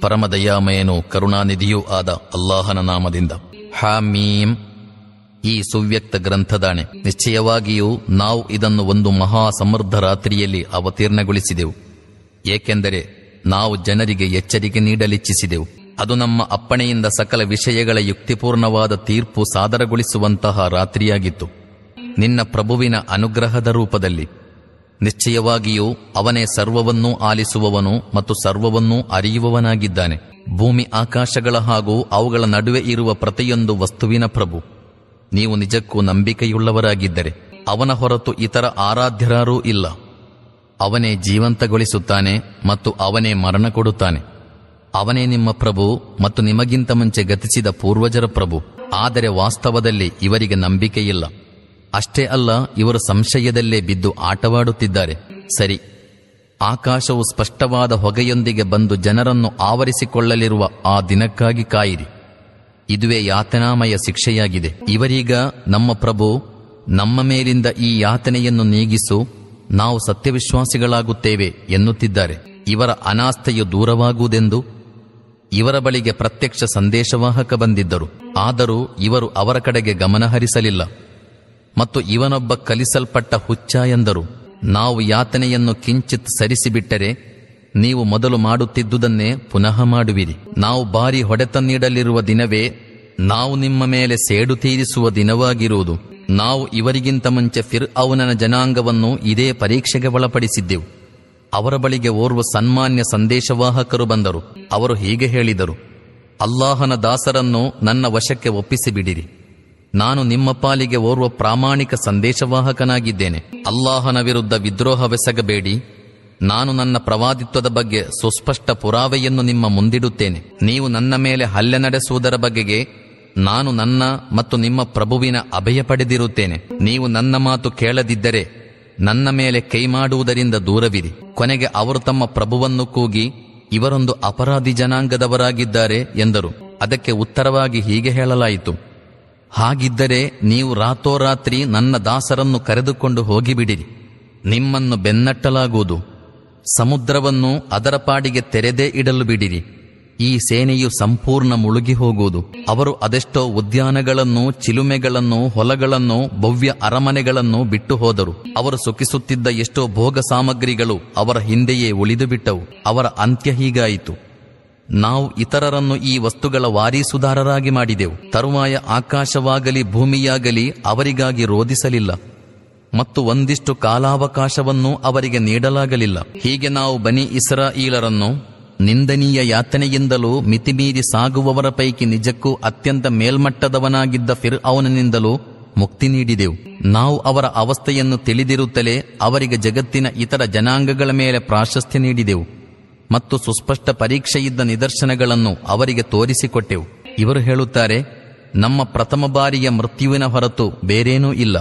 ಪರಮದಯಾಮಯನು ಕರುಣಾನಿಧಿಯೂ ಆದ ಅಲ್ಲಾಹನ ನಾಮದಿಂದ. ಹಾಮೀಂ. ಈ ಸುವ್ಯಕ್ತ ಗ್ರಂಥದಾಣೆ. ನಿಶ್ಚಯವಾಗಿಯೂ ನಾವು ಇದನ್ನು ಒಂದು ಮಹಾ ಸಮೃದ್ಧ ರಾತ್ರಿಯಲ್ಲಿ ಅವತೀರ್ಣಗೊಳಿಸಿದೆವು. ಏಕೆಂದರೆ ನಾವು ಜನರಿಗೆ ಎಚ್ಚರಿಕೆ ನೀಡಲಿಚ್ಛಿಸಿದೆವು ಅದು ನಮ್ಮ ಅಪ್ಪಣೆಯಿಂದ ಸಕಲ ವಿಷಯಗಳ ಯುಕ್ತಿಪೂರ್ಣವಾದ ತೀರ್ಪು ಸಾದರಗೊಳಿಸುವಂತಹ ರಾತ್ರಿಯಾಗಿತ್ತು. ನಿನ್ನ ಪ್ರಭುವಿನ ಅನುಗ್ರಹದ ರೂಪದಲ್ಲಿ. ನಿಶ್ಚಯವಾಗಿಯೂ ಅವನೇ ಸರ್ವವನ್ನೂ ಆಲಿಸುವವನು ಮತ್ತು ಸರ್ವವನ್ನೂ ಅರಿಯುವವನಾಗಿದ್ದಾನೆ. ಭೂಮಿ ಆಕಾಶಗಳ ಹಾಗೂ ಅವುಗಳ ನಡುವೆ ಇರುವ ಪ್ರತಿಯೊಂದು ವಸ್ತುವಿನ ಪ್ರಭು. ನೀವು ನಿಜಕ್ಕೂ ನಂಬಿಕೆಯುಳ್ಳವರಾಗಿದ್ದರೆ, ಅವನ ಹೊರತು ಇತರ ಆರಾಧ್ಯರಾರೂ ಇಲ್ಲ. ಅವನೇ ಜೀವಂತಗೊಳಿಸುತ್ತಾನೆ ಮತ್ತು ಅವನೇ ಮರಣ ಕೊಡುತ್ತಾನೆ. ಅವನೇ ನಿಮ್ಮ ಪ್ರಭು ಮತ್ತು ನಿಮಗಿಂತ ಮುಂಚೆ ಗತಿಸಿದ ಪೂರ್ವಜರ ಪ್ರಭು. ಆದರೆ ವಾಸ್ತವದಲ್ಲಿ ಇವರಿಗೆ ನಂಬಿಕೆಯಿಲ್ಲ. ಅಷ್ಟೇ ಅಲ್ಲ, ಇವರು ಸಂಶಯದಲ್ಲೇ ಬಿದ್ದು ಆಟವಾಡುತ್ತಿದ್ದಾರೆ. ಸರಿ, ಆಕಾಶವು ಸ್ಪಷ್ಟವಾದ ಹೊಗೆಯೊಂದಿಗೆ ಬಂದು ಜನರನ್ನು ಆವರಿಸಿಕೊಳ್ಳಲಿರುವ ಆ ದಿನಕ್ಕಾಗಿ ಕಾಯಿರಿ. ಇದುವೇ ಯಾತನಾಮಯ ಶಿಕ್ಷೆಯಾಗಿದೆ. ಇವರೀಗ ನಮ್ಮ ಪ್ರಭು, ನಮ್ಮ ಮೇಲಿಂದ ಈ ಯಾತನೆಯನ್ನು ನೀಗಿಸು, ನಾವು ಸತ್ಯವಿಶ್ವಾಸಿಗಳಾಗುತ್ತೇವೆ ಎನ್ನುತ್ತಿದ್ದಾರೆ. ಇವರ ಅನಾಸ್ಥೆಯು ದೂರವಾಗುವುದೆಂದು? ಇವರ ಬಳಿಗೆ ಪ್ರತ್ಯಕ್ಷ ಸಂದೇಶವಾಹಕ ಬಂದಿದ್ದರು. ಆದರೂ ಇವರು ಅವರ ಕಡೆಗೆ ಗಮನಹರಿಸಲಿಲ್ಲ. ಮತ್ತು ಇವನೊಬ್ಬ ಕಲಿಸಲ್ಪಟ್ಟ ಹುಚ್ಚ ಎಂದರು. ನಾವು ಯಾತನೆಯನ್ನು ಕಿಂಚಿತ್ ಸರಿಸಿಬಿಟ್ಟರೆ ನೀವು ಮೊದಲು ಮಾಡುತ್ತಿದ್ದುದನ್ನೇ ಪುನಃ ಮಾಡುವಿರಿ. ನಾವು ಬಾರಿ ಹೊಡೆತ ನೀಡಲಿರುವ ದಿನವೇ ನಾವು ನಿಮ್ಮ ಮೇಲೆ ಸೇಡು ತೀರಿಸುವ ದಿನವಾಗಿರುವುದು. ನಾವು ಇವರಿಗಿಂತ ಮುಂಚೆ ಫಿರ್ ಅವನನ ಜನಾಂಗವನ್ನು ಇದೇ ಪರೀಕ್ಷೆಗೆ ಒಳಪಡಿಸಿದ್ದೆವು. ಅವರ ಬಳಿಗೆ ಓರ್ವ ಸನ್ಮಾನ್ಯ ಸಂದೇಶವಾಹಕರು ಬಂದರು. ಅವರು ಹೀಗೆ ಹೇಳಿದರು. ಅಲ್ಲಾಹನ ದಾಸರನ್ನು ನನ್ನ ವಶಕ್ಕೆ ಒಪ್ಪಿಸಿಬಿಡಿರಿ. ನಾನು ನಿಮ್ಮ ಪಾಲಿಗೆ ಓರ್ವ ಪ್ರಾಮಾಣಿಕ ಸಂದೇಶವಾಹಕನಾಗಿದ್ದೇನೆ. ಅಲ್ಲಾಹನ ವಿರುದ್ಧ ವಿದ್ರೋಹವೆಸಗಬೇಡಿ. ನಾನು ನನ್ನ ಪ್ರವಾದಿತ್ವದ ಬಗ್ಗೆ ಸುಸ್ಪಷ್ಟ ಪುರಾವೆಯನ್ನು ನಿಮ್ಮ ಮುಂದಿಡುತ್ತೇನೆ. ನೀವು ನನ್ನ ಮೇಲೆ ಹಲ್ಲೆ ನಡೆಸುವುದರ ಬಗೆಗೆ ನಾನು ನನ್ನ ಮತ್ತು ನಿಮ್ಮ ಪ್ರಭುವಿನ ಅಭಯ ಪಡೆದಿರುತ್ತೇನೆ. ನೀವು ನನ್ನ ಮಾತು ಕೇಳದಿದ್ದರೆ ನನ್ನ ಮೇಲೆ ಕೈ ಮಾಡುವುದರಿಂದ ದೂರವಿರಿ. ಕೊನೆಗೆ ಅವರು ತಮ್ಮ ಪ್ರಭುವನ್ನು ಕೂಗಿ, ಇವರೊಂದು ಅಪರಾಧಿ ಜನಾಂಗದವರಾಗಿದ್ದಾರೆ ಎಂದರು. ಅದಕ್ಕೆ ಉತ್ತರವಾಗಿ ಹೀಗೆ ಹೇಳಲಾಯಿತು. ಹಾಗಿದ್ದರೆ ನೀವು ರಾತೋರಾತ್ರಿ ನನ್ನ ದಾಸರನ್ನು ಕರೆದುಕೊಂಡು ಹೋಗಿಬಿಡಿರಿ. ನಿಮ್ಮನ್ನು ಬೆನ್ನಟ್ಟಲಾಗುವುದು. ಸಮುದ್ರವನ್ನು ಅದರ ಪಾಡಿಗೆ ತೆರೆದೇ ಇಡಲು ಬಿಡಿರಿ. ಈ ಸೇನೆಯು ಸಂಪೂರ್ಣ ಮುಳುಗಿ ಹೋಗುವುದು. ಅವರು ಅದೆಷ್ಟೋ ಉದ್ಯಾನಗಳನ್ನು, ಚಿಲುಮೆಗಳನ್ನು, ಹೊಲಗಳನ್ನು, ಭವ್ಯ ಅರಮನೆಗಳನ್ನು ಬಿಟ್ಟು ಹೋದರು. ಅವರು ಸುಖಿಸುತ್ತಿದ್ದ ಎಷ್ಟೋ ಭೋಗ ಸಾಮಗ್ರಿಗಳು ಅವರ ಹಿಂದೆಯೇ ಉಳಿದು ಬಿಟ್ಟವು ಅವರ ಅಂತ್ಯ ಹೀಗಾಯಿತು. ನಾವು ಇತರರನ್ನು ಈ ವಸ್ತುಗಳ ವಾರೀಸುದಾರರಾಗಿ ಮಾಡಿದೆವು. ತರುವಾಯ ಆಕಾಶವಾಗಲಿ ಭೂಮಿಯಾಗಲಿ ಅವರಿಗಾಗಿ ರೋಧಿಸಲಿಲ್ಲ. ಮತ್ತು ಒಂದಿಷ್ಟು ಕಾಲಾವಕಾಶವನ್ನು ಅವರಿಗೆ ನೀಡಲಾಗಲಿಲ್ಲ. ಹೀಗೆ ನಾವು ಬನಿ ಇಸ್ರಾಯೀಲರನ್ನು ನಿಂದನೀಯ ಯಾತನೆಯಿಂದಲೂ ಮಿತಿಮೀರಿ ಸಾಗುವವರ ಪೈಕಿ ನಿಜಕ್ಕೂ ಅತ್ಯಂತ ಮೇಲ್ಮಟ್ಟದವನಾಗಿದ್ದ ಫಿರ್ ಅವನಿಂದಲೂ ಮುಕ್ತಿ ನೀಡಿದೆವು. ನಾವು ಅವರ ಅವಸ್ಥೆಯನ್ನು ತಿಳಿದಿರುತ್ತಲೇ ಅವರಿಗೆ ಜಗತ್ತಿನ ಇತರ ಜನಾಂಗಗಳ ಮೇಲೆ ಪ್ರಾಶಸ್ತ್ಯ ನೀಡಿದೆವು. ಮತ್ತು ಸುಸ್ಪಷ್ಟ ಪರೀಕ್ಷೆಯಿದ್ದ ನಿದರ್ಶನಗಳನ್ನು ಅವರಿಗೆ ತೋರಿಸಿಕೊಟ್ಟೆವು. ಇವರು ಹೇಳುತ್ತಾರೆ, ನಮ್ಮ ಪ್ರಥಮ ಬಾರಿಯ ಮೃತ್ಯುವಿನ ಹೊರತು ಬೇರೇನೂ ಇಲ್ಲ.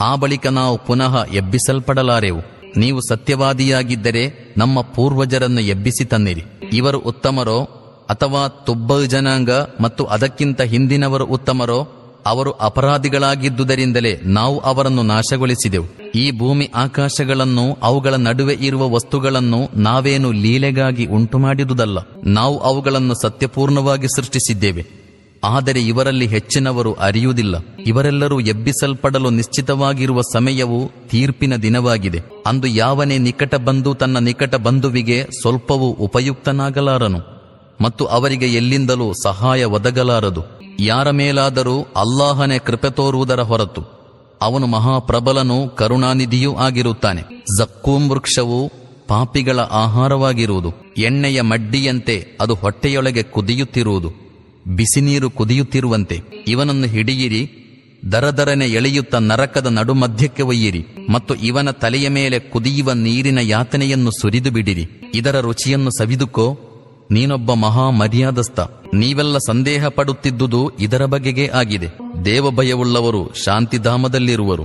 ಆ ಬಳಿಕ ನಾವು ಪುನಃ ಎಬ್ಬಿಸಲ್ಪಡಲಾರೆವು. ನೀವು ಸತ್ಯವಾದಿಯಾಗಿದ್ದರೆ ನಮ್ಮ ಪೂರ್ವಜರನ್ನು ಎಬ್ಬಿಸಿ ತನ್ನಿರಿ. ಇವರು ಉತ್ತಮರೋ, ಅಥವಾ ತುಬ್ಬ ಜನಾಂಗ ಮತ್ತು ಅದಕ್ಕಿಂತ ಹಿಂದಿನವರು ಉತ್ತಮರೋ, ಅವರು ಅಪರಾಧಿಗಳಾಗಿದ್ದುದರಿಂದಲೇ ನಾವು ಅವರನ್ನು ನಾಶಗೊಳಿಸಿದೆವು. ಈ ಭೂಮಿ ಆಕಾಶಗಳನ್ನು, ಅವುಗಳ ನಡುವೆ ಇರುವ ವಸ್ತುಗಳನ್ನು ನಾವೇನು ಲೀಲೆಗಾಗಿ ಉಂಟು ಮಾಡಿದುದಲ್ಲ ನಾವು ಅವುಗಳನ್ನು ಸತ್ಯಪೂರ್ಣವಾಗಿ ಸೃಷ್ಟಿಸಿದ್ದೇವೆ. ಆದರೆ ಇವರಲ್ಲಿ ಹೆಚ್ಚಿನವರು ಅರಿಯುವುದಿಲ್ಲ. ಇವರೆಲ್ಲರೂ ಎಬ್ಬಿಸಲ್ಪಡಲು ನಿಶ್ಚಿತವಾಗಿರುವ ಸಮಯವು ತೀರ್ಪಿನ ದಿನವಾಗಿದೆ. ಅಂದು ಯಾವನೇ ನಿಕಟ ಬಂಧು ತನ್ನ ನಿಕಟ ಬಂಧುವಿಗೆ ಸ್ವಲ್ಪವೂ ಉಪಯುಕ್ತನಾಗಲಾರನು. ಮತ್ತು ಅವರಿಗೆ ಎಲ್ಲಿಂದಲೂ ಸಹಾಯ ಒದಗಲಾರದು. ಯಾರ ಮೇಲಾದರೂ ಅಲ್ಲಾಹನೇ ಕೃಪೆ ತೋರುವುದರ ಹೊರತು. ಅವನು ಮಹಾಪ್ರಬಲನೂ ಕರುಣಾನಿಧಿಯೂ ಆಗಿರುತ್ತಾನೆ. ಜಕ್ಕೂಂ ವೃಕ್ಷವು ಪಾಪಿಗಳ ಆಹಾರವಾಗಿರುವುದು. ಎಣ್ಣೆಯ ಮಡ್ಡಿಯಂತೆ ಅದು ಹೊಟ್ಟೆಯೊಳಗೆ ಕುದಿಯುತ್ತಿರುವುದು. ಬಿಸಿನೀರು ಕುದಿಯುತ್ತಿರುವಂತೆ. ಇವನನ್ನು ಹಿಡಿಯಿರಿ, ದರದರನೆ ಎಳೆಯುತ್ತ ನರಕದ ನಡುಮಧ್ಯಕ್ಕೆ ಒಯ್ಯಿರಿ, ಮತ್ತು ಇವನ ತಲೆಯ ಮೇಲೆ ಕುದಿಯುವ ನೀರಿನ ಯಾತನೆಯನ್ನು ಸುರಿದು ಬಿಡಿರಿ ಇದರ ರುಚಿಯನ್ನು ಸವಿದುಕೋ ನೀನೊಬ್ಬ ಮಹಾ ಮರ್ಯಾದಸ್ಥ. ನೀವೆಲ್ಲ ಸಂದೇಹ ಪಡುತ್ತಿದ್ದುದು ಇದರ ಬಗೆಗೆ ಆಗಿದೆ. ದೇವಭಯವುಳ್ಳವರು ಶಾಂತಿಧಾಮದಲ್ಲಿರುವರು.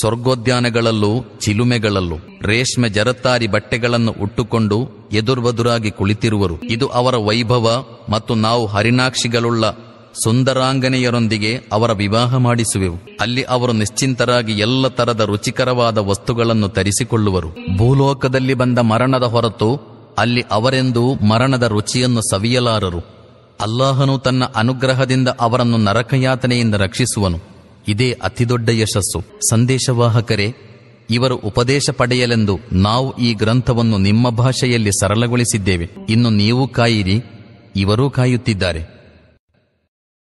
ಸ್ವರ್ಗೋದ್ಯಾನಗಳಲ್ಲೂ ಚಿಲುಮೆಗಳಲ್ಲೂ ರೇಷ್ಮೆ ಜರತಾರಿ ಬಟ್ಟೆಗಳನ್ನು ಉಟ್ಟುಕೊಂಡು ಎದುರ್ಬದುರಾಗಿ ಕುಳಿತಿರುವರು. ಇದು ಅವರ ವೈಭವ ಮತ್ತು ನಾವು ಹರಿನಾಕ್ಷಿಗಳುಳ್ಳ ಸುಂದರಾಂಗನೆಯರೊಂದಿಗೆ ಅವರ ವಿವಾಹ ಮಾಡಿಸುವೆವು. ಅಲ್ಲಿ ಅವರು ನಿಶ್ಚಿಂತರಾಗಿ ಎಲ್ಲ ತರದ ರುಚಿಕರವಾದ ವಸ್ತುಗಳನ್ನು ತರಿಸಿಕೊಳ್ಳುವರು. ಭೂಲೋಕದಲ್ಲಿ ಬಂದ ಮರಣದ ಹೊರತು ಅಲ್ಲಿ ಅವರೆಂದೂ ಮರಣದ ರುಚಿಯನ್ನು ಸವಿಯಲಾರರು. ಅಲ್ಲಾಹನು ತನ್ನ ಅನುಗ್ರಹದಿಂದ ಅವರನ್ನು ನರಕಯಾತನೆಯಿಂದ ರಕ್ಷಿಸುವನು. ಇದೇ ಅತಿದೊಡ್ಡ ಯಶಸ್ಸು. ಸಂದೇಶವಾಹಕರೇ, ಇವರು ಉಪದೇಶ ಪಡೆಯಲೆಂದು ನಾವು ಈ ಗ್ರಂಥವನ್ನು ನಿಮ್ಮ ಭಾಷೆಯಲ್ಲಿ ಸರಳಗೊಳಿಸಿದ್ದೇವೆ. ಇನ್ನು ನೀವು ಕಾಯಿರಿ, ಇವರೂ ಕಾಯುತ್ತಿದ್ದಾರೆ.